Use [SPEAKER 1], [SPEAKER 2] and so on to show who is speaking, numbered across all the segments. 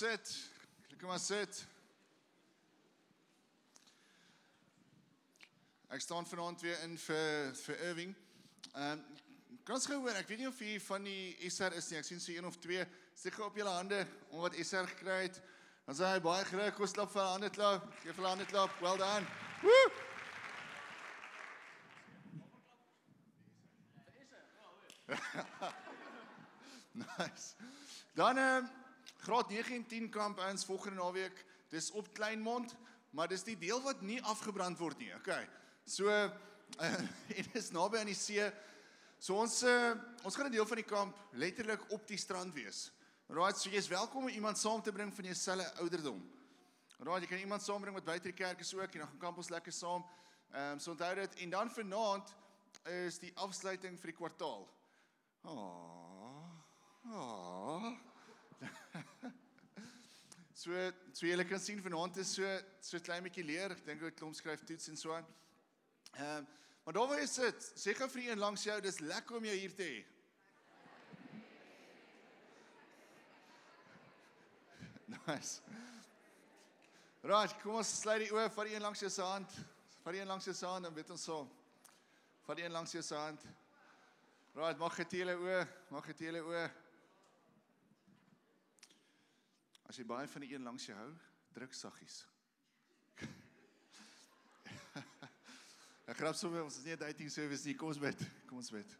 [SPEAKER 1] Lekker maar sit. Ek staan vanaand weer in vir vir Irving. Ehm um, kan gou hoor, ek weet nie of hier van die SR is nie. Ek sien so een of twee. Steek op julle hande om wat SR gekry het. Dan sê hy baie geluk. Kom klap vir hande klap. Geef vir hande klap. Well done. Woo! nice. Dan ehm um, graad 9 en 10 kamp eens volgende naweek. Dis op Kleinmond, maar dis die deel wat nie afgebrand word nie. Okay. So uh, en dis naby aan die see. So ons uh, ons gaan 'n deel van die kamp letterlik op die strand wees. Right, so jy's welkom om iemand saam te bring van jouselfe ouderdom. Right, jy kan iemand saambring wat buite die kerk is ook en dan gaan kamp ons lekker saam. Ehm um, so onthou dit en dan vanaand is die afsluiting vir die kwartaal. Oh. Oh. so so julle kan sien vanaand is so so klein bietjie leer. Ek dink ek klomp skryf toets en so aan. Ehm um, maar daar waar jy sit, sê gou vir een langs jou, dis lekker om jou hier te hê. Nice. Raai, kom ons sluit die oë vir een langs jou se hand. Vir een langs jou se hand en weet ons so. Vir een langs jou se hand. Raai, mag dit julle oë, mag dit julle oë. As jy baie van die een langs jou hou, druk saggies. Ek grap sommer ons is nie 'n dating service nie. Kom ons bid. Kom ons bid.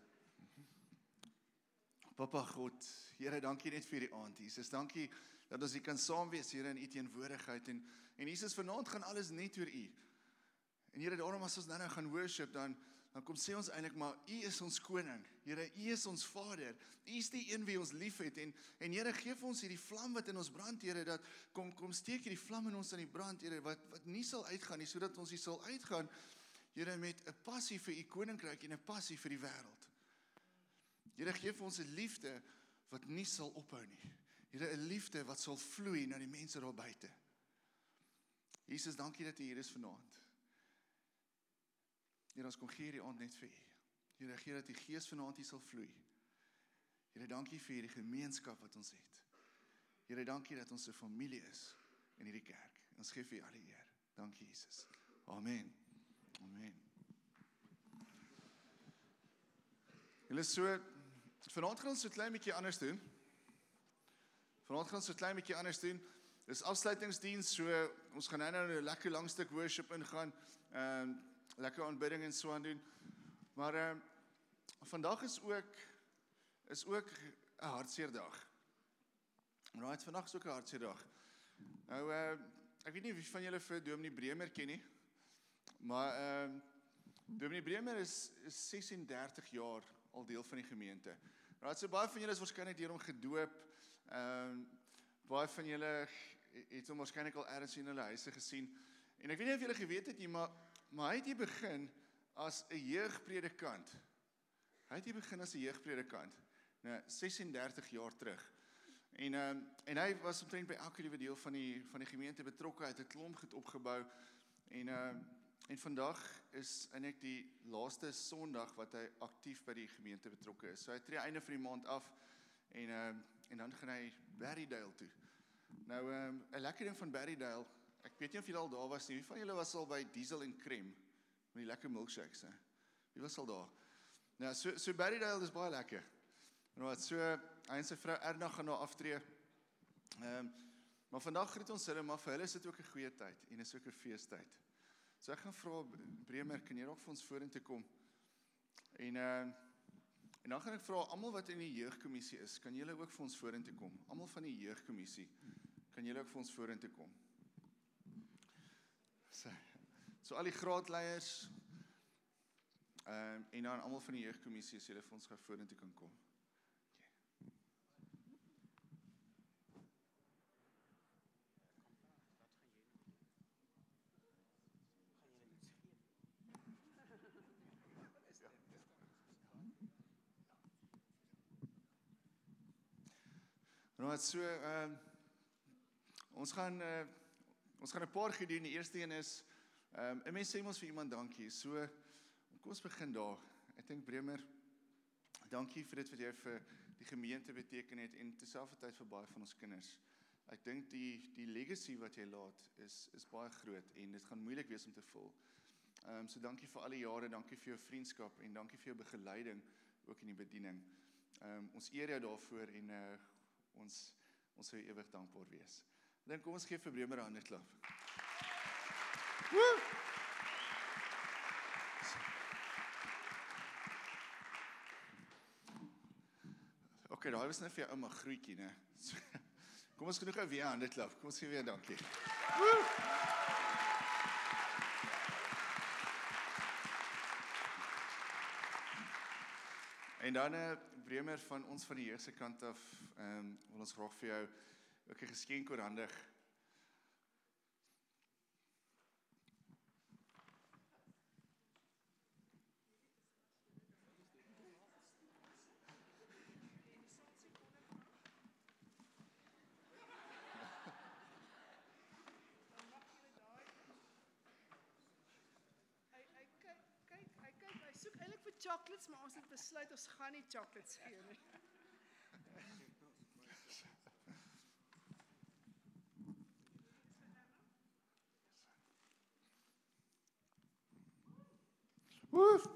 [SPEAKER 1] Papa God, Here, dankie net vir die aand. Jesus, dankie dat ons hier kan saam wees hier in U teenwoordigheid en en Jesus vanaand gaan alles net oor U. En Here, daarom as ons nou nou gaan worship dan dan kom sê ons eintlik maar U is ons koning. Here, U is ons Vader. U is die een wie ons liefhet en en Here gee vir ons hierdie vlam wat in ons brand, Here, dat kom kom steek hierdie vlam in ons aan die brand, Here, wat wat nie sal uitgaan nie, sodat ons hier sal uitgaan. Here met 'n passie vir U koninkryk en 'n passie vir die wêreld. Here gee vir ons 'n liefde wat nie sal ophou nie. Here 'n liefde wat sal vloei na die mense daar buite. Jesus, dankie dat U hier is vanaand. Here, ons kom gee hierdie aand net vir U. Here, gee dat die Gees vanaand hier sal vloei. Here, dankie vir hierdie gemeenskap wat ons het. Here, dankie dat ons 'n familie is in hierdie kerk. Ons gee vir U al die eer. Dankie Jesus. Amen. Amen. Julle so vanaand gaan ons so klein bietjie anders doen. Vanaand gaan ons so klein bietjie anders doen. Dis afsluitingsdiens, so ons gaan nou nou 'n lekker lang stuk worship ingaan. Ehm lekker aanbidding en so aan doen. Maar ehm um, vandag is ook is ook 'n hartseer dag. Right, vandag is ook 'n hartseer dag. Nou ehm uh, ek weet nie wie van julle vir Dominee Bremer ken nie. Maar ehm uh, Dominee Bremer is, is 36 jaar al deel van die gemeente. Right, so baie van julle is waarskynlik deur hom gedoop. Ehm um, baie van julle het hom waarskynlik al eers in hulle huise gesien. En ek weet nie of julle geweet het nie, maar maar hy het hier begin as 'n jeugpredikant. Hy het hier begin as 'n jeugpredikant. Nou 36 jaar terug. En ehm um, en hy was omtrent by elke liewe deel van die van die gemeente betrokke. Het 'n klomp goed opgebou. En ehm um, en vandag is eintlik die laaste Sondag wat hy aktief by die gemeente betrokke is. So hy tree einde van die maand af en ehm um, en dan gaan hy Berrydale toe. Nou ehm um, 'n lekker ding van Berrydale Ek weet nie of julle al daar was nie. Wie van julle was al by Diesel en Krem met die lekker milkshakes hè? Wie was al daar? Nou so so Berrydale is baie lekker. Nou wat so hy en sy vrou Erna gaan nou aftree. Ehm um, maar vandag groet ons hulle, maar vir hulle is dit ook 'n goeie tyd en is ook 'n feestyd. So ek gaan vra Bremer, kan jy dalk vir ons vorentoe kom? En ehm uh, en dan gaan ek vra almal wat in die jeugkommissie is, kan julle ook vir ons vorentoe kom? Almal van die jeugkommissie, kan julle ook vir ons vorentoe kom? So, so al die graadleiers ehm um, en dan almal van die jeugkommissie as julle vir ons gou vorentoe kan kom. Nou wat so ehm uh, ons gaan uh, ons gaan 'n paar gedoen. Die eerste een is ehm um, 'n mens sê mos vir iemand dankie. So kom ons begin daar. Ek dink Bremer dankie vir dit wat jy vir die gemeente beteken het en terselfdertyd vir baie van ons kinders. ek dink die die legacy wat jy laat is is baie groot en dit gaan moeilik wees om te vul. Ehm um, so dankie vir al die jare, dankie vir jou vriendskap en dankie vir jou begeleiding ook in die bediening. Ehm um, ons eer jou daarvoor en uh ons ons sou ewig dankbaar wees. Dink kom ons gee vir Bremer 'n hande klap. Woe! Okay, daai was net vir jou ouma groetjie, né? Kom ons genoeg ou weer hande klap. Kom ons gee weer dankie. Woe! En dan 'n uh, bremer van ons van die jeug se kant af, ehm um, wil ons graag vir jou ook 'n geskenk oorhandig.
[SPEAKER 2] chocolates, maar ons het besluit ons gaan nie chocolates gee nie.
[SPEAKER 1] Woef.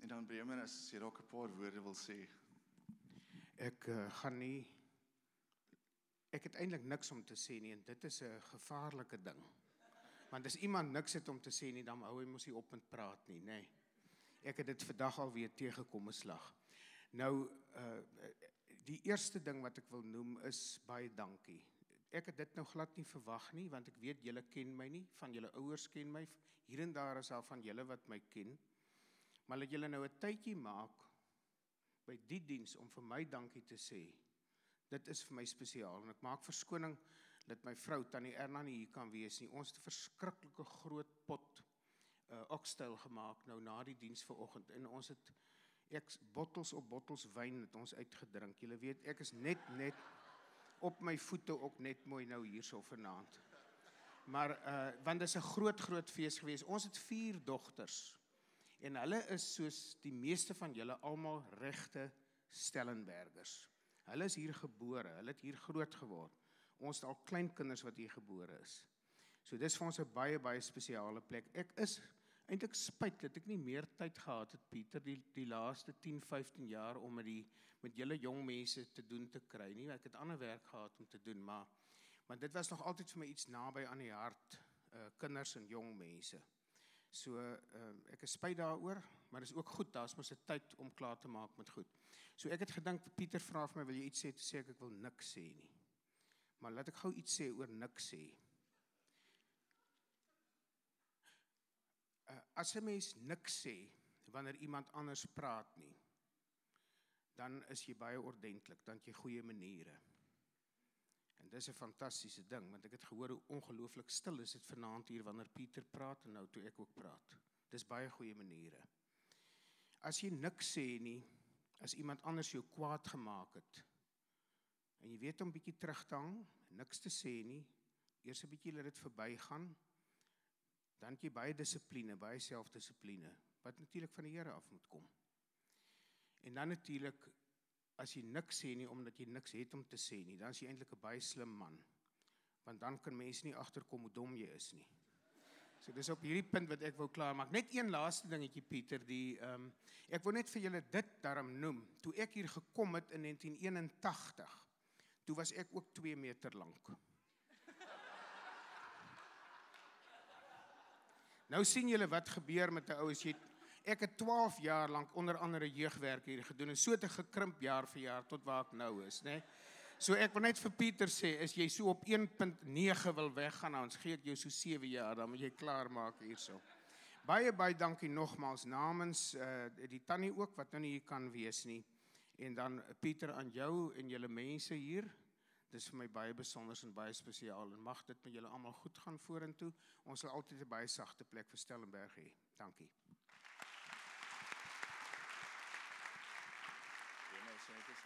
[SPEAKER 1] En dan Bremer as jy dalk 'n paar woorde wil sê.
[SPEAKER 3] Ek uh, gaan nie ek het eintlik niks om te sê nie en dit is 'n gevaarlike ding. Want as iemand niks het om te sê nie, dan hou hy mos nie op met praat nie, nê. Nee. Ek het dit vandag al weer teëgekom 'n slag. Nou uh die eerste ding wat ek wil noem is baie dankie. Ek het dit nou glad nie verwag nie want ek weet julle ken my nie, van julle ouers ken my. Hier en daar is al van julle wat my ken. Maar dat julle nou 'n tydjie maak by die diens om vir my dankie te sê dit is vir my spesiaal en ek maak verskoning dat my vrou Tannie Erna nie hier kan wees nie. Ons het 'n verskriklike groot pot uh oxtail gemaak nou na die diens vanoggend en ons het ek bottels op bottels wyn het ons uitgedrink. Julle weet ek is net net op my voete ook net mooi nou hierso vanaand. Maar uh want dit is 'n groot groot fees gewees. Ons het 4 dogters. En hulle is soos die meeste van julle almal regte Stellenbergers. Hulle is hier gebore, hulle het hier groot geword. Ons het al klein kinders wat hier gebore is. So dis vir ons 'n baie baie spesiale plek. Ek is eintlik spyt dat ek nie meer tyd gehad het Pieter die die laaste 10, 15 jaar om met die met julle jong mense te doen te kry nie. Ek het ander werk gehad om te doen, maar maar dit was nog altyd vir my iets naby aan die hart, uh kinders en jong mense. So uh ek is spyt daaroor, maar dit is ook goed, daar's mos 'n tyd om klaar te maak met goed. So ek het gedink Pieter vra vir my wil jy iets sê? Toe sê ek ek wil niks sê nie. Maar laat ek gou iets sê oor niks sê. Uh, as 'n mens niks sê wanneer iemand anders praat nie, dan is jy baie ordentlik, dan jy goeie maniere. En dis 'n fantastiese ding want ek het gehoor hoe ongelooflik stil is dit vanaand hier wanneer Pieter praat en nou toe ek ook praat. Dis baie goeie maniere. As jy niks sê nie, as iemand anders jou kwaad gemaak het en jy weet om bietjie terug te hang, niks te sê nie, eers 'n bietjie laat dit verbygaan, dan jy baie dissipline, baie selfdissipline wat natuurlik van die Here af moet kom. En dan natuurlik as jy niks sê nie omdat jy niks het om te sê nie, dan is jy eintlik 'n baie slim man. Want dan kan mense nie agterkom hoe dom jy is nie. So dis op hierdie punt wat ek wou klaar maak. Net een laaste dingetjie Pieter, die ehm um, ek wil net vir julle dit daarom noem. Toe ek hier gekom het in 1981, toe was ek ook 2 meter lank. Nou sien julle wat gebeur met 'n ou as jy ek het 12 jaar lank onder andere jeugwerk hier gedoen en so te gekrimp jaar vir jaar tot waar ek nou is, né? Nee? So ek wil net vir Pieter sê, as jy so op 1.9 wil weggaan, ons gee jou so 7 jaar, dan moet jy klaar maak hierso. Baie baie dankie nogmaals namens uh die tannie ook wat nou nie hier kan wees nie. En dan Pieter aan jou en julle mense hier. Dis vir my baie besonder en baie spesiaal en mag dit met julle almal goed gaan vorentoe. Ons sal altyd 'n baie sagte plek vir Stellenberg hê. Dankie.
[SPEAKER 1] Ja, nou is.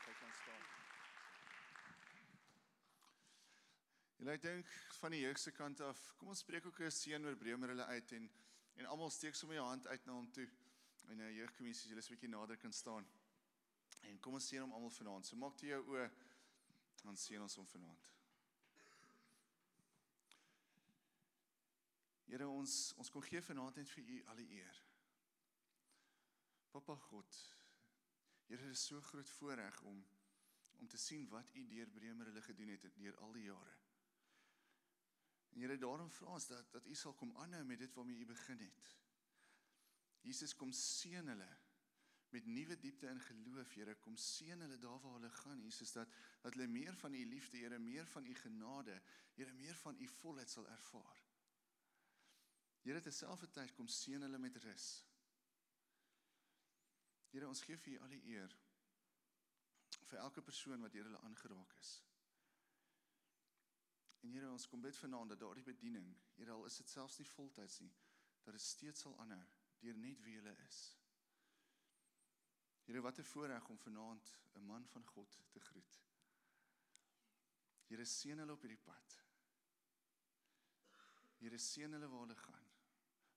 [SPEAKER 1] En ek dink van die jeug se kant af, kom ons spreek ook 'n seën oor Bremer hulle uit en en almal steek sommer jou hand uit na hom toe. en nou jeugkommissie, julle is 'n bietjie nader kan staan. En kom ons seën hom almal vanaand. So maak toe jou oë dan seën ons hom vanaand. Here ons ons kom gee vanaand net vir u al die eer. Papa God. Here, is so groot voorreg om om te sien wat u deur Bremer hulle gedoen het deur al die jare. En Here, daarom vra ons dat dat u sal kom aanhou met dit waarmee u begin het. Jesus kom seën hulle met nuwe diepte in geloof, Here, kom seën hulle daar waar hulle gaan, Jesus, dat dat hulle meer van u liefde, Here, meer van u genade, Here, meer van u volheid sal ervaar. Here, terselfdertyd kom seën hulle met rus. Here, ons gee vir U al die eer vir elke persoon wat deur hulle aangeraak is. En Here, ons kom bid vanaand dat daardie bediening, Here, al is dit selfs nie voltyds nie, dat dit steeds sal aanhou deur net wie hulle is. Here, wat 'n voorreg om vanaand 'n man van God te groet. Here, seën hulle op hierdie pad. Here, seën hulle waar hulle gaan.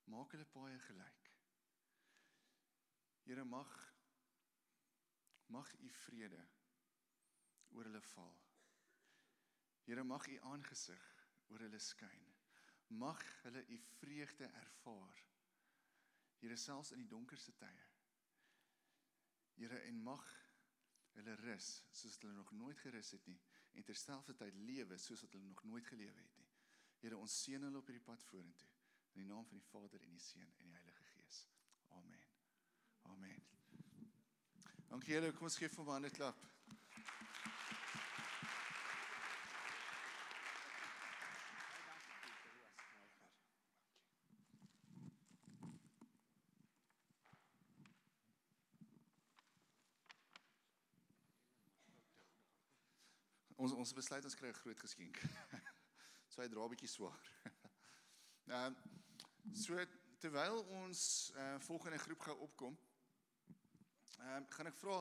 [SPEAKER 1] Maak hulle paaie gelyk. Here, mag mag u vrede oor hulle val. Here, mag u aangesig oor hulle skyn. Mag hulle u vreugde ervaar. Here, selfs in die donkerste tye. Here, en mag hulle rus soos hulle nog nooit gerus het nie en terselfdertyd lewe soos wat hulle nog nooit gelewe het nie. Here, ons seën hulle op hierdie pad vorentoe in die naam van die Vader en die Seun en die Heilige Gees. Amen. Amen. Dankie julle, kom ons gee vir 'n hande klap. Ons ons besluit ons kry 'n groot geskenk. so hy dra 'n bietjie swaar. Ehm so terwyl ons uh, volgende groep gaan opkom, ehm um, gaan ek vra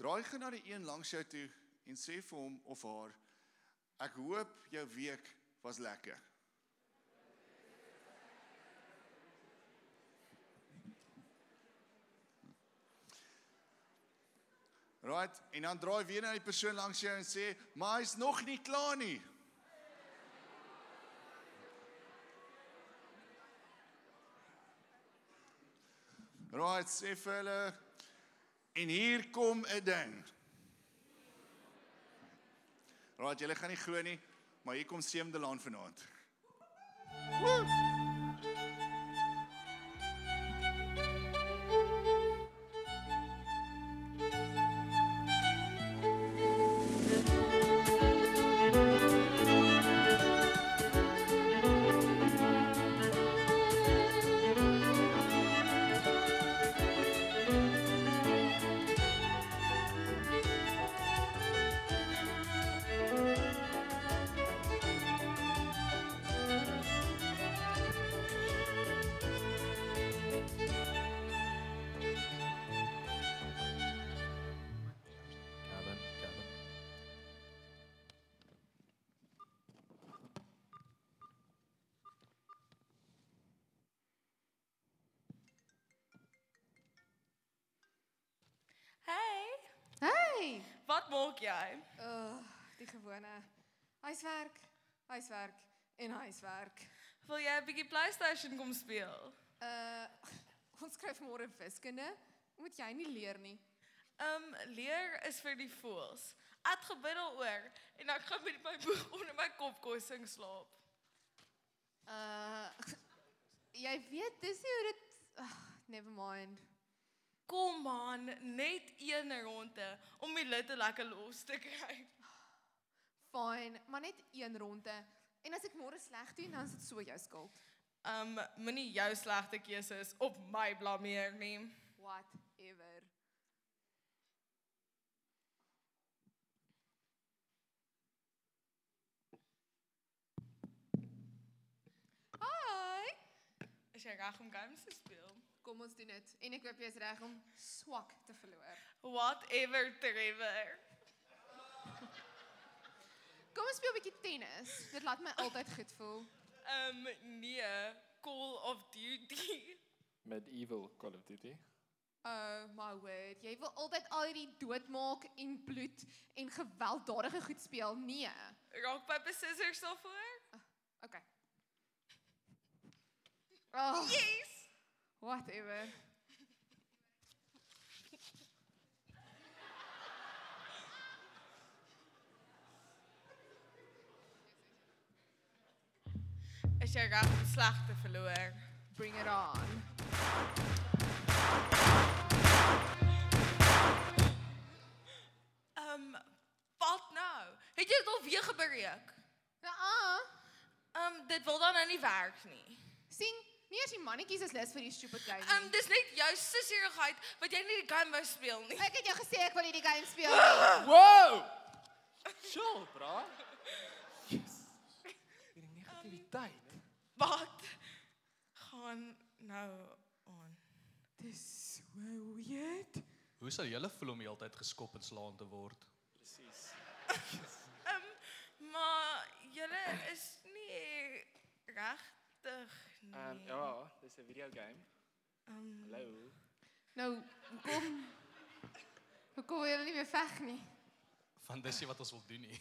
[SPEAKER 1] draai gou na die een langs jou toe en sê vir hom of haar ek hoop jou week was lekker. Right, en dan draai weer na die persoon langs jou en sê, "Maar hy's nog nie klaar nie." Right, sê vir hulle en hier kom 'n ding. Right, julle gaan nie glo nie, maar hier kom Seemde Laan vanaand. Woo!
[SPEAKER 4] Hey. wat maak jy?
[SPEAKER 2] Uh, die gewone huiswerk, huiswerk en huiswerk.
[SPEAKER 4] Wil jy 'n bietjie PlayStation kom speel?
[SPEAKER 2] Uh ons skryf môre wiskunde. Moet jy nie leer nie.
[SPEAKER 4] Um leer is vir die fools. Ek gebid daaroor en ek gaan met my boek onder my kopkussing slaap.
[SPEAKER 2] Uh jy weet dis nie hoe dit uh, never mind.
[SPEAKER 4] Kom aan, net een ronde om die lid lekker los te kry.
[SPEAKER 2] Fine, maar net een ronde. En as ek môre sleg doen, dan is dit so jou skuld.
[SPEAKER 4] Um moenie jou slegte keuses op my blameer nie.
[SPEAKER 2] Whatever. Hi.
[SPEAKER 4] Is jy reg om games te speel?
[SPEAKER 2] Kom ons doen dit. En ek hoop jy is reg om swak te verloor.
[SPEAKER 4] Whatever Trevor.
[SPEAKER 2] Kom ons speel 'n bietjie tennis. Dit laat my altyd goed voel.
[SPEAKER 4] Um nee, Call of Duty.
[SPEAKER 5] Medieval Call of Duty.
[SPEAKER 2] Oh my word, jy wil altyd al hierdie doodmaak en bloed en gewelddadige goed speel. Nee.
[SPEAKER 4] Rock paper scissors daarvoor?
[SPEAKER 2] Okay. Oh,
[SPEAKER 4] Yes.
[SPEAKER 2] Whatever.
[SPEAKER 4] Is jy reg om sleg te verloor?
[SPEAKER 2] Bring it on.
[SPEAKER 4] Ehm um, wat nou? Het jy dit al weer gebreek?
[SPEAKER 2] Ja, ah.
[SPEAKER 4] Ehm um, dit wil dan nou nie werk nie.
[SPEAKER 2] sien, nie as die mannetjies is lus vir die stupid game
[SPEAKER 4] Ehm um,
[SPEAKER 2] nie.
[SPEAKER 4] dis net jou sissierigheid wat jy nie die game wou speel nie.
[SPEAKER 2] Ek het jou gesê ek wil hierdie game speel nie.
[SPEAKER 5] Wow! Chill, bra. Yes. Hierdie negativiteit.
[SPEAKER 4] Wat gaan nou aan?
[SPEAKER 2] Dis so weird.
[SPEAKER 6] Hoe sou julle voel om heeltyd geskop en slaan te word?
[SPEAKER 5] Presies.
[SPEAKER 4] Ehm um, maar julle is nie regtig.
[SPEAKER 5] Ehm um, ja, dis 'n video game.
[SPEAKER 4] Ehm um,
[SPEAKER 5] Hallo.
[SPEAKER 2] Nou, hoekom Hoekom wil jy nie meer veg nie?
[SPEAKER 6] Van dis nie wat ons wil doen nie.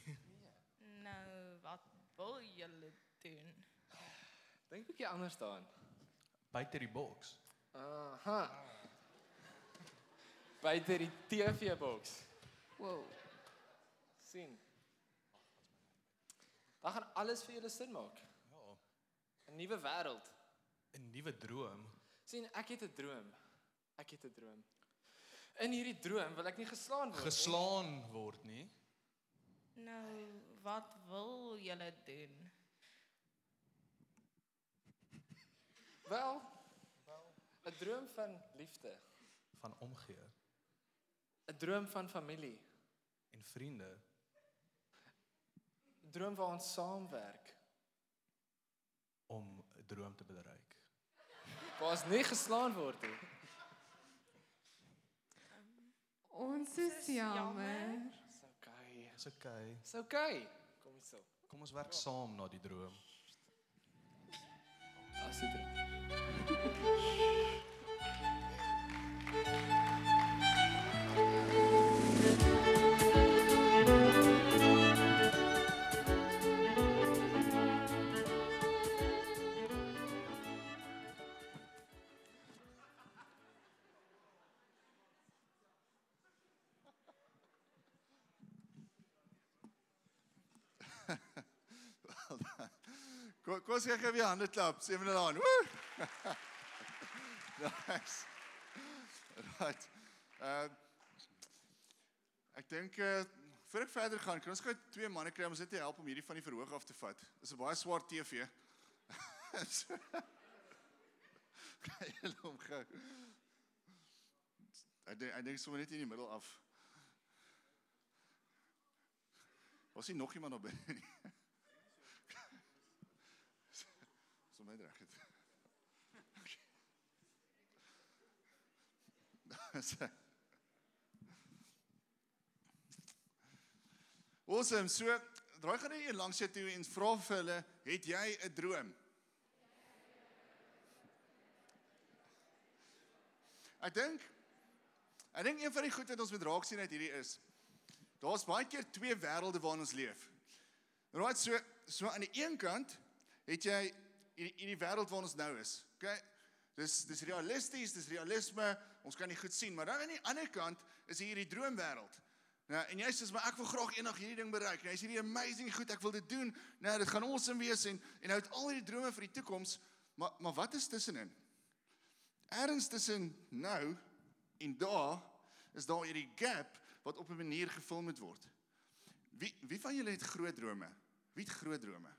[SPEAKER 4] nou wat wil julle doen?
[SPEAKER 5] Dink 'n bietjie anders daaraan.
[SPEAKER 6] Buite die boks.
[SPEAKER 5] Aha. Buite die TV-boks.
[SPEAKER 2] Wow.
[SPEAKER 5] sien. Dan gaan alles vir julle sin maak.
[SPEAKER 6] Ja,
[SPEAKER 5] 'n Nuwe wêreld.
[SPEAKER 6] 'n nuwe droom.
[SPEAKER 5] sien, ek het 'n droom. Ek het 'n droom. In hierdie droom wil ek nie geslaan word nie.
[SPEAKER 6] Geslaan word nie.
[SPEAKER 4] Nou wat wil julle doen?
[SPEAKER 5] Wel, 'n droom van liefde,
[SPEAKER 6] van omgee
[SPEAKER 5] 'n droom van familie,
[SPEAKER 6] en vriende
[SPEAKER 5] 'n droom waar ons saamwerk,
[SPEAKER 6] om 'n droom te bereik.
[SPEAKER 5] Ons nie geslaan word nie.
[SPEAKER 2] Ons is
[SPEAKER 4] jammer.
[SPEAKER 5] Dis okay.
[SPEAKER 6] Dis okay.
[SPEAKER 5] Dis okay. Kom hierso.
[SPEAKER 6] Kom ons werk saam na die droom.
[SPEAKER 1] Kom ons gee gou weer hande klap. Sê hulle aan. Woe! nice. Right. Uh Ek dink uh voor ek verder gaan, kan ons gou twee manne kry om ons net te help om hierdie van die verhoog af te vat. Dis 'n baie swaar TV. Kry hulle hom gou. Ek dink ek dink sommer net in die middel af. Was hier nog iemand op binne nie? So my reg het. Okay. Awesome. So, draai gaan net langs jou toe en vra vir hulle, het jy 'n droom? Ek dink ek dink een van die goed wat ons moet raak sien uit hierdie is daar's baie keer twee wêrelde waarin ons leef. Right, so so aan die een kant het jy hierdie hierdie wêreld waarin ons nou is. Okay? Dis dis realisties, dis realisme. Ons kan dit goed sien, maar dan aan die ander kant is hier hierdie droomwêreld. Nou, en jy sê maar ek wil graag eendag hierdie ding bereik. Nou, is hierdie amazing goed, ek wil dit doen. Nou, dit gaan awesome wees en en nou het al hierdie drome vir die toekoms, maar maar wat is tussenin? Ergens tussen nou en daar is daar hierdie gap wat op 'n manier gevul moet word. Wie wie van julle het groot drome? Wie het groot drome?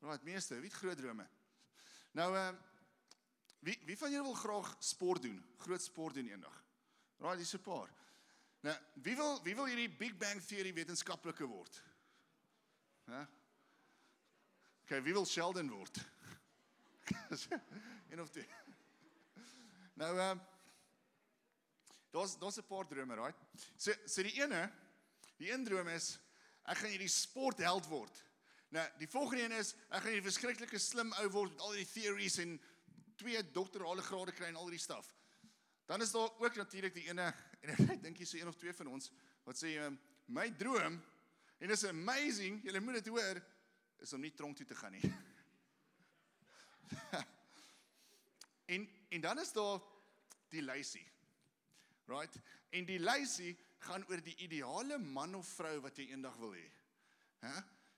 [SPEAKER 1] Right, meeste, wie het groot drome? Nou ehm uh, wie wie van julle wil graag sport doen? Groot sport doen eendag. Right, dis 'n paar. Nou, wie wil wie wil hierdie Big Bang teorie wetenskaplike word? Hæ? Okay, wie wil Sheldon word? Een of twee. Nou ehm uh, daar's daar's 'n paar drome, right? So so die ene, die een droom is ek gaan hierdie sportheld word. Nou, die volgende een is ek gaan hierdie verskriklike slim ou word met al die theories en twee doktorale grade kry en al die stuff. Dan is daar ook natuurlik die ene en ek dink hier's so een of twee van ons wat sê um, my droom en is amazing, julle moet dit hoor, is om nie tronk toe te gaan nie. en en dan is daar die lysie. Right? En die lysie gaan oor die ideale man of vrou wat jy eendag wil hê. Hæ?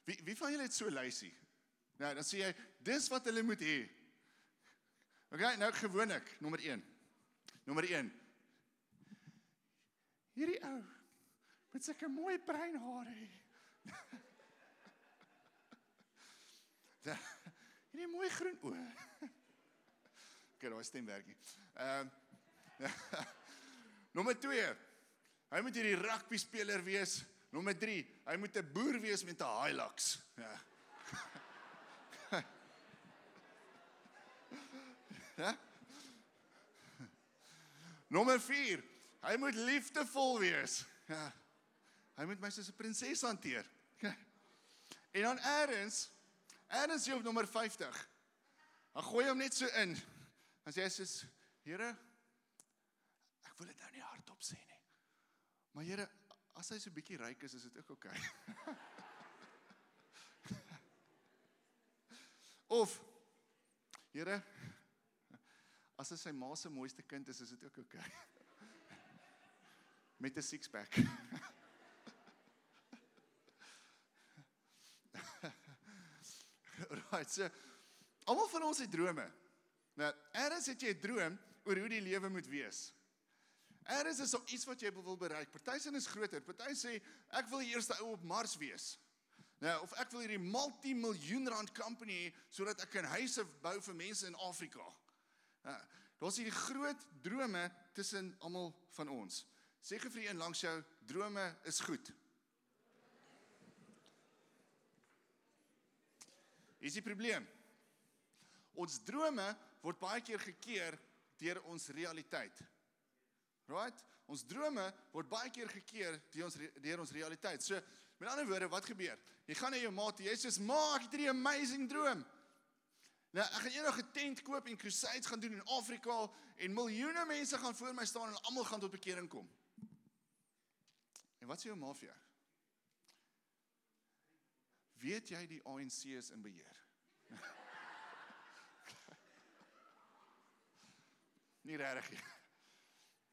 [SPEAKER 1] Wie wie van julle het so lysie? Nou, dan sê jy dis wat hulle moet hê. Okay, nou gewoonlik, nommer 1. Nommer 1. Hierdie ou met sulke mooi bruin hare. Hierdie mooi groen oë. Okay, daai stem werk nie. Ehm Nommer 2. Hy moet hierdie rugby speler wees. Nommer 3. Hy moet 'n boer wees met 'n Hilux. Ja. Ja? Nommer 4. Hy moet liefdevol wees. Ja. Hy moet my soos 'n prinses hanteer. Ja. En dan eers, eers jy op nommer 50. Dan gooi hom net so in. Dan sê hy soos, Here, ek wil dit nou nie hardop sê nie. Maar Here, as hy so bietjie ryk is, is dit ook oukei. Okay. of Here, as hy sy ma se mooiste kind is, is dit ook oukei. Okay. Met 'n six pack. Right, so almal van ons het drome. Nou, eers het jy 'n droom oor hoe die lewe moet wees. Eers is daar iets wat jy wil bereik. Party sin is groter. Party sê ek wil die eerste ou op Mars wees. Nou, of ek wil hierdie multimiljoen rand company hê sodat ek kan huise bou vir mense in Afrika. Ja, daar's hierdie groot drome tussen almal van ons. Sê gou vir een langs jou, drome is goed. Is die probleem? Ons drome word baie keer gekeer deur ons realiteit. Right? Ons drome word baie keer gekeer deur ons deur ons realiteit. So, met ander woorde, wat gebeur? Jy gaan na jou ma toe, jy sê, "Ma, ek het hierdie amazing droom." Nou, ek gaan eendag 'n tent koop en crusades gaan doen in Afrika en miljoene mense gaan voor my staan en almal gaan tot bekering kom. En wat sê jou ma vir jou? Weet jy die ANC is in beheer? nie regtig nie.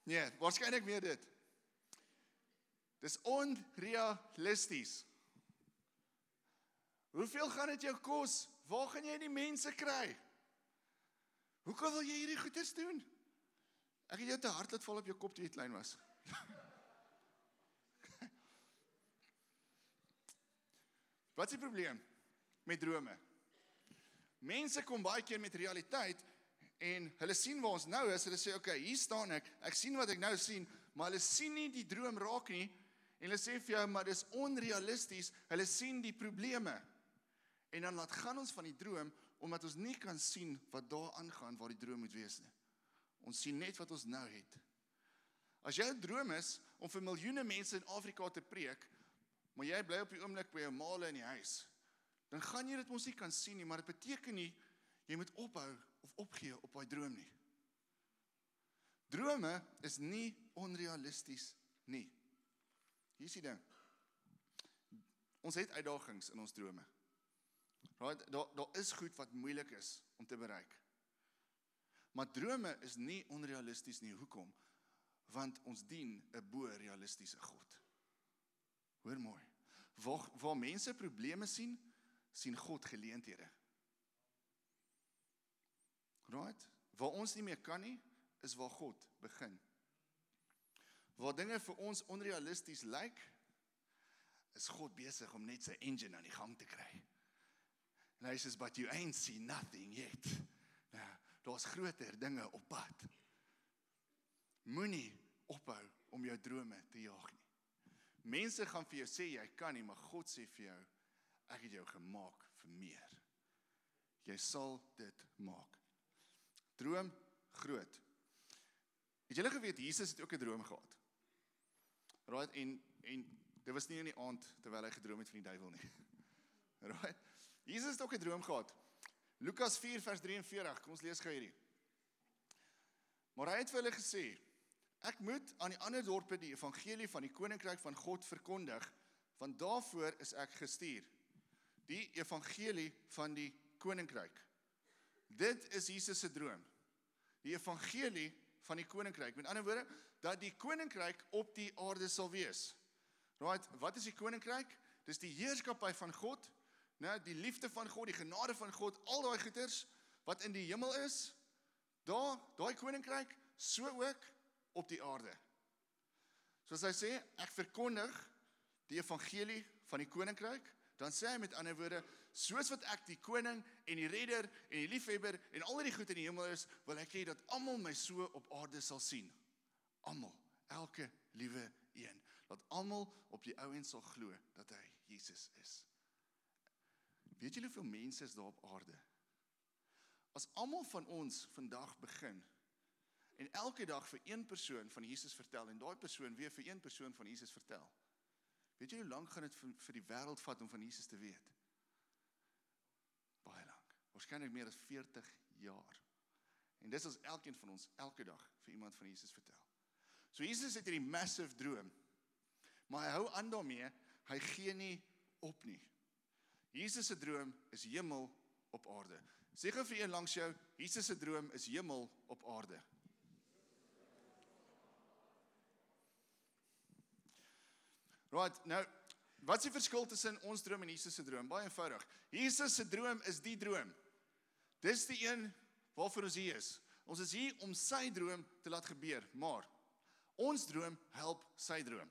[SPEAKER 1] Nee, waarskynlik meer dit. Dis onrealisties. Hoeveel gaan dit jou kos? Waar gaan jy die mense kry? Hoekom wil jy hierdie goeders doen? Ek het jou te hard laat val op jou kop toe jy klein was. Wat is die probleem met drome? Mense kom baie keer met realiteit en hulle sien waar ons nou is. Hulle sê, "Oké, okay, hier staan ek. Ek sien wat ek nou sien, maar hulle sien nie die droom raak nie." En hulle sê vir jou, "Maar dis onrealisties." Hulle sien die probleme. En dan laat gaan ons van die droom omdat ons nie kan sien wat daar aangaan waar die droom moet wees nie. Ons sien net wat ons nou het. As jou droom is om vir miljoene mense in Afrika te preek, maar jy bly op die oomblik by jou maale in die huis, dan gaan jy dit mos nie kan sien nie, maar dit beteken nie jy moet ophou opgee op daai droom nie. Drome is nie onrealisties nie. Hier is die ding. Ons het uitdagings in ons drome. Right, daar daar is goed wat moeilik is om te bereik. Maar drome is nie onrealisties nie. Hoekom? Want ons dien 'n bo-realistiese God. Hoor mooi. Waar waar mense probleme sien, sien God geleenthede. Right? Waar ons nie meer kan nie, is waar God begin. Waar dinge vir ons onrealisties lyk, is God besig om net sy engine aan die gang te kry. En hy sê but you ain't seen nothing yet. Nou, daar's groter dinge op pad. Moenie ophou om jou drome te jaag nie. Mense gaan vir jou sê jy kan nie, maar God sê vir jou ek het jou gemaak vir meer. Jy sal dit maak. Droom groot. Het julle geweet Jesus het ook 'n droom gehad? Right en en dit was nie in die aand terwyl hy gedroom het van die duiwel nie. Right? Jesus het ook 'n droom gehad. Lukas 4 vers 43. Kom ons lees gou hierdie. Maar hy het vir hulle gesê: Ek moet aan die ander dorpe die evangelie van die koninkryk van God verkondig, want daarvoor is ek gestuur. Die evangelie van die koninkryk. Dit is Jesus se droom. Die evangelie van die koninkryk. Met ander woorde, dat die koninkryk op die aarde sal wees. Right, wat is die koninkryk? Dis die heerskappy van God, né, die liefde van God, die genade van God, al daai goeders wat in die hemel is. Daar, daai koninkryk so ook op die aarde. Soos hy sê, ek verkondig die evangelie van die koninkryk, dan sê hy met ander woorde, soos wat ek die koning en die redder en die liefhebber en al die goed in die hemel is, wil ek hê dat almal my so op aarde sal sien. Almal, elke liewe een dat almal op die ou end sal glo dat hy Jesus is. Weet julle hoeveel mense is daar op aarde? As almal van ons vandag begin en elke dag vir een persoon van Jesus vertel en daai persoon weer vir een persoon van Jesus vertel. Weet jy hoe lank gaan dit vir, vir die wêreld vat om van Jesus te weet? Baie lank. Waarskynlik meer as 40 jaar. En dis as elkeen van ons elke dag vir iemand van Jesus vertel. So Jesus het hierdie massive droom Maar hy hou aan daarmee. Hy gee nie op nie. Jesus se droom is hemel op aarde. Sê gou vir een langs jou, Jesus se droom is hemel op aarde. Right, nou wat is die verskil tussen ons droom en Jesus se droom? Baie eenvoudig. Jesus se droom is die droom. Dis die een waarvoor ons hier is. Ons is hier om sy droom te laat gebeur, maar ons droom help sy droom.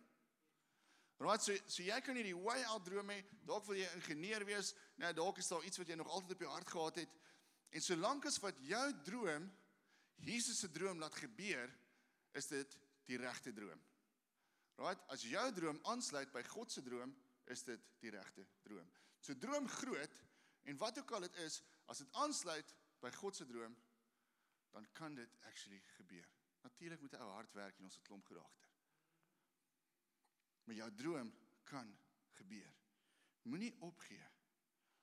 [SPEAKER 1] Right, so so jy kan hierdie way out droom hê. Dalk wil jy ingenieur wees. Nou dalk is daar iets wat jy nog altyd op jou hart gehad het. En solank as wat jou droom Jesus se droom laat gebeur, is dit die regte droom. Right? As jou droom aansluit by God se droom, is dit die regte droom. So droom groot en wat ook al dit is, as dit aansluit by God se droom, dan kan dit actually gebeur. Natuurlik moet 'n ou hard werk en ons het klomp gedaagte. Maar jou droom kan gebeur. Moenie opgee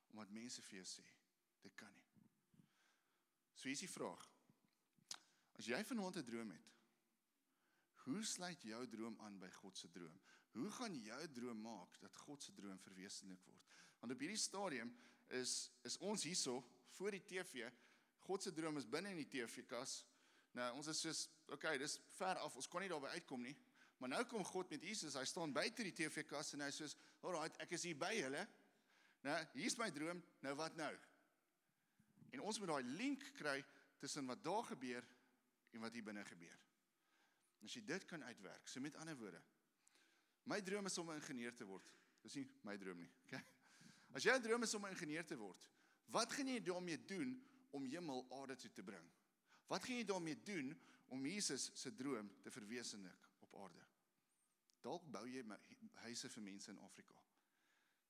[SPEAKER 1] omdat mense vir jou sê dit kan nie. So hier is die vraag. As jy vanaand 'n droom het, hoe sluit jou droom aan by God se droom? Hoe gaan jou droom maak dat God se droom verwesenlik word? Want op hierdie stadium is is ons hierso voor die TV. God se droom is binne in die TV-kas. Nou ons is soos, okay, dis ver af. Ons kon nie daarby uitkom nie. Maar nou kom God met Jesus. Hy staan buite die TV-kas en hy sê, "Alraai, ek is hier by julle. Nou, hier's my droom. Nou wat nou?" En ons moet daai link kry tussen wat daar gebeur en wat hier binne gebeur. As jy dit kan uitwerk, so met ander woorde. My droom is om 'n ingenieur te word. Dis nie my droom nie, okay? As jy 'n droom is om 'n ingenieur te word, wat gaan jy daarmee doen om hemel aarde toe te bring? Wat gaan jy daarmee doen om Jesus se droom te verwesenlik op aarde? Dalk bou jy huise vir mense in Afrika.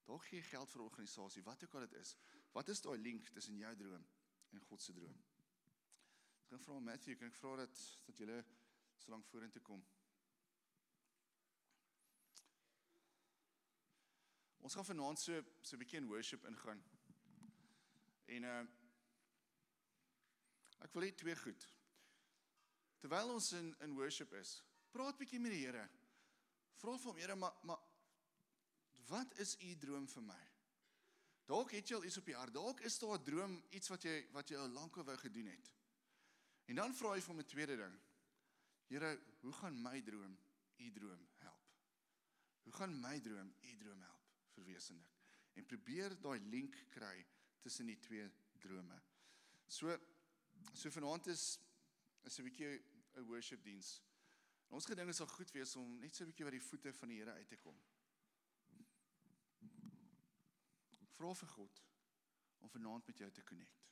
[SPEAKER 1] Dalk gee jy geld vir 'n organisasie, wat ook al dit is. Wat is daai link tussen jou droom en God se droom? Ek gaan vra Matthew, kan ek vra dat dat julle so lank vorentoe kom? Ons gaan vanaand so so 'n bietjie in worship ingaan. En uh ek wil hê twee goed. Terwyl ons in in worship is, praat bietjie met die Here. Vra vir hom, Here, maar maar wat is u droom vir my? Dalk het jy al iets op jou hart. Dalk is daar 'n droom, iets wat jy wat jy al lank al wou gedoen het. En dan vra jy vir hom 'n tweede ding. Here, hoe gaan my droom u droom help? Hoe gaan my droom u droom help verwesenlik? En probeer daai link kry tussen die twee drome. So so vanaand is is 'n bietjie 'n worship diens. En ons gedink dit sal goed wees om net so 'n bietjie by die voete van die Here uit te kom. Vra vir God om vanaand met jou te connect.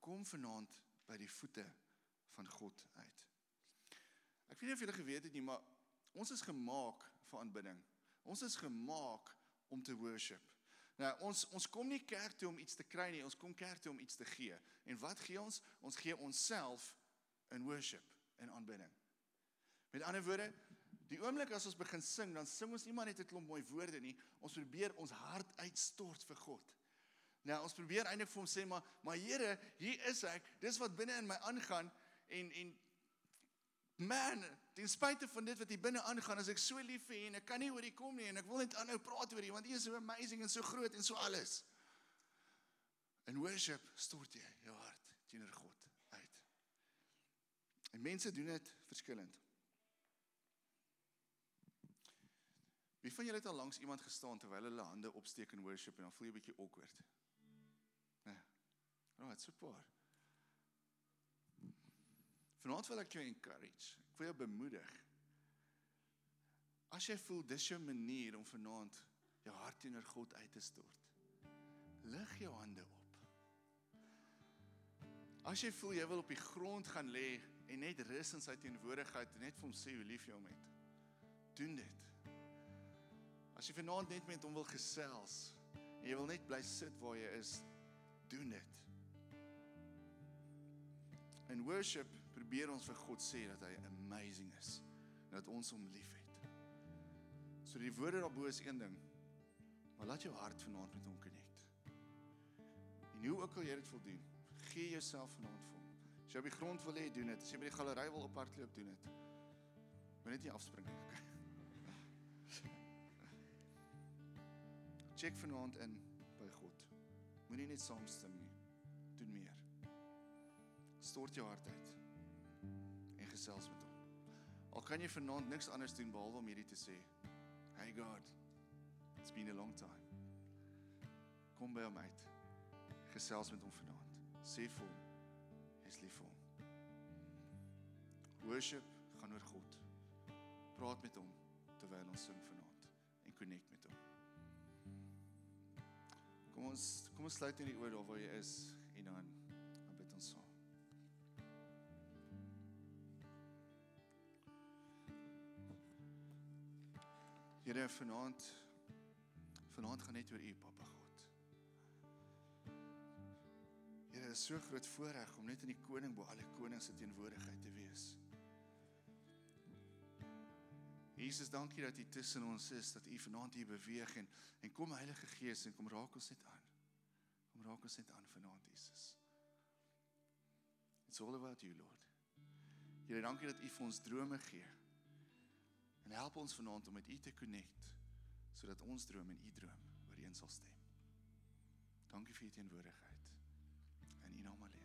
[SPEAKER 1] Kom vanaand by die voete van God uit. Ek weet nie of julle geweet het nie, maar ons is gemaak vir aanbidding. Ons is gemaak om te worship. Nou ons ons kom nie kerk toe om iets te kry nie, ons kom kerk toe om iets te gee. En wat gee ons? Ons gee onsself in worship en aanbidding. Met ander woorde, die oomblik as ons begin sing, dan sing ons nie maar net 'n klomp mooi woorde nie. Ons probeer ons hart uitstort vir God. Nou, ons probeer eintlik vir hom sê maar, maar Here, hier is ek. Dis wat binne in my aangaan en en man, Ten spyte van dit wat hier binne aangaan, as ek so lief vir U en ek kan nie oor U kom nie en ek wil net aanhou praat oor U want U is so amazing en so groot en so alles. In worship stort jy jou hart teenoor God uit. En mense doen dit verskillend. Wie van julle het al langs iemand gestaan terwyl hulle hande opsteek in worship en dan voel jy 'n bietjie awkward? Nee. Right, super. Vanaand wil ek jou encourage. Ek wil jou bemoedig. As jy voel dis jou manier om vanaand jou hart teenoor God uit te stort, lig jou hande op. As jy voel jy wil op die grond gaan lê en net rus in sy teenwoordigheid en net vir hom sê hoe lief jy hom het, doen dit. As jy vanaand net met hom wil gesels en jy wil net bly sit waar jy is, doen dit. In worship probeer ons vir God sê dat hy amazing is en dat ons hom liefhet. So die woorde daarbo is een ding, maar laat jou hart vanaand met hom connect. En hoe ook al jy dit wil doen, gee jouself vanaand vir hom. As jy op die grond wil lê, doen dit. As jy by die galery wil ophardloop, doen dit. Moet net nie afspring nie. Okay? Check vanaand in by God. Moenie net saamstem nie. Doen meer. Stort jou hart uit en gesels met hom. Al kan jy vanaand niks anders doen behalwe om hierdie te sê. Hey God, it's been a long time. Kom by hom uit. Gesels met hom vanaand. Sê vir hom jy's lief vir hom. Worship gaan oor God. Praat met hom terwyl ons sing vanaand en connect met hom. Kom ons kom ons sluit net die oor daar waar jy is en dan Here vanaand vanaand gaan net oor U Papa God. Here is so groot voorreg om net in die koning bo alle konings se teenwoordigheid te wees. Jesus, dankie dat U tussen ons is, dat U vanaand hier beweeg en en kom Heilige Gees en kom raak ons net aan. Kom raak ons net aan vanaand Jesus. It's all about you, Lord. Here, dankie dat U vir ons drome gee. En help ons vanaand om met U te connect sodat ons droom en U droom ooreen sal stem. Dankie vir U teenwoordigheid. In U naam Papa.